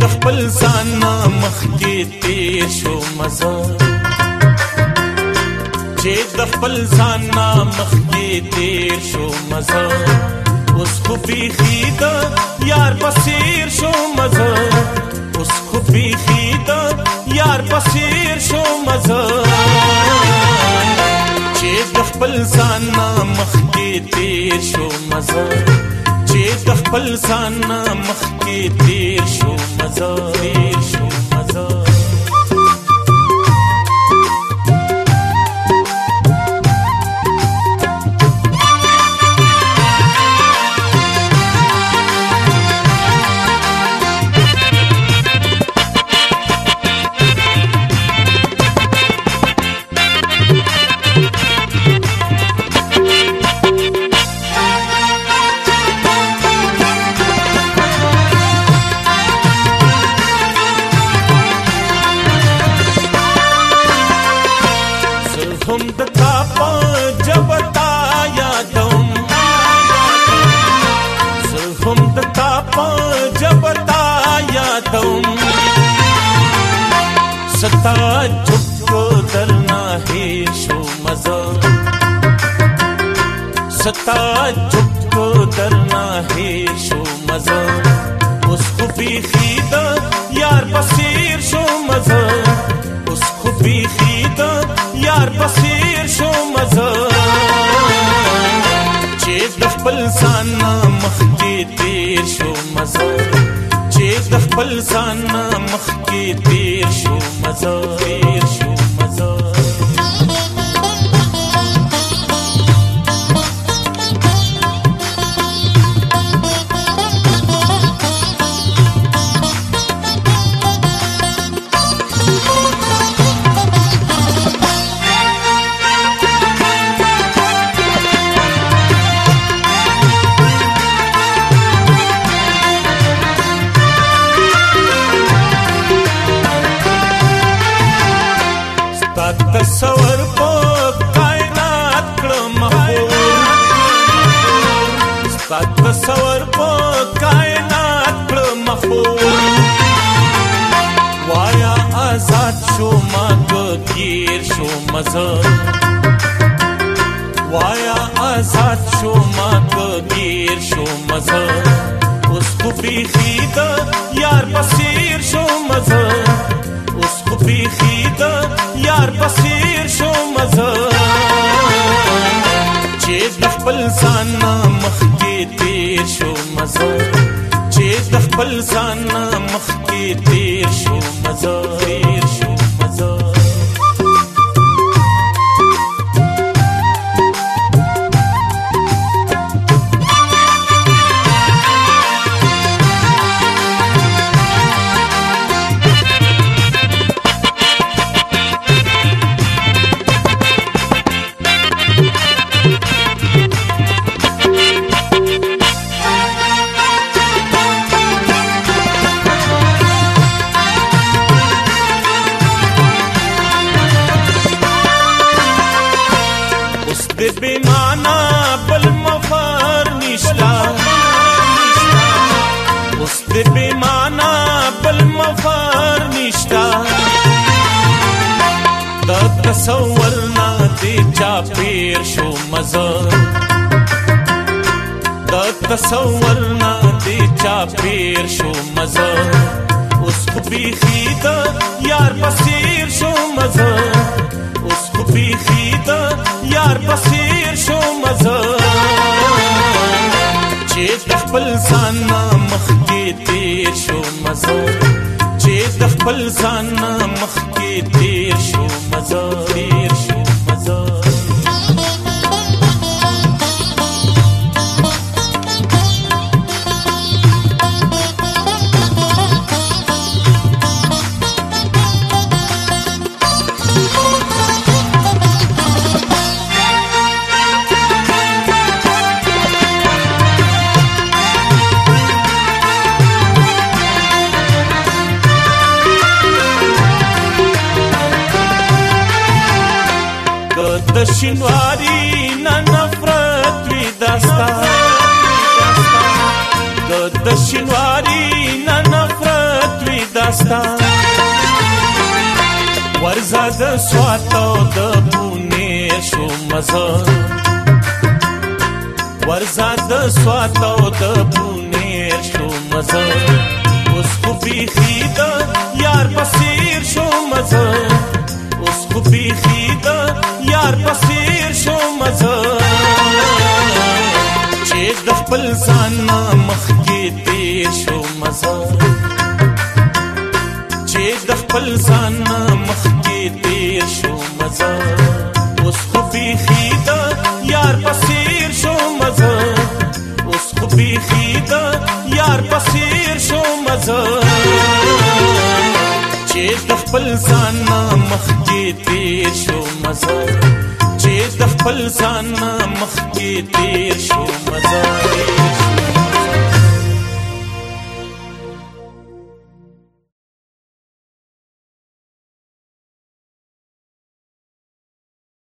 د خپل ځان نه مخکې تیر شو مزه چې د خپل ځان نه مخکې تیر شو مزه اوس خو بيخي دا یار بصیر شو مزه اوس خو بيخي دا یار بصیر شو مزه چې د خپل ځان نه مخکې تیر شو مزه چې د خپل ځان نه مخکې تیر so هم د تا په جبتا یادم زه هم د تا په جبتا یادم ستا چوکو درنا هي شو مزه ستا چوکو درنا هي شو مزه اوس خو بيخي مخکې تیر شو مزه چې د خپل ځان مخکې تیر شو مزه تیر شو مزه وایا آزاد شو ما کبیر شو مزه اوس خو بیخي د یار بصیر شو مزه اوس خو بیخي د یار بصیر شو مزه چې د خپل ځان مخ کې تیر شو مزه چې د خپل ځان مخ کې تیر شو مزه تیر شو د بیمانا بل مفار نشتا د تصور نه دی چا پیر شو مزه د تصور نه دی چا پیر شو مزه اوس خو بیخي د یار پسیر شو مزه اوس خو بیخي د یار پسیر شو مزه چې خپل ځان نه مخ کې تیر شو مزه چې د خپل ځان مخ کې شینواری نه نفرت وی داستا د شینواری نه نفرت وی داستا ورزه د سواتو د بونه شو مزه ورزه د سواتو د بونه شو مزه اوس خو بیخی د یار بصیر شو مزه اوس خو بیخی خپل ځان مخ کې تیر شو مزه چې د خپل ځان مخ کې تیر شو مزه اوس خو بيخي دا یار پسیر شو مزه اوس خو بيخي دا یار پسیر شو مزه چې د خپل ځان مخ کې تیر شو مزه چې د خپل ځان مخ کې تیر شو مزه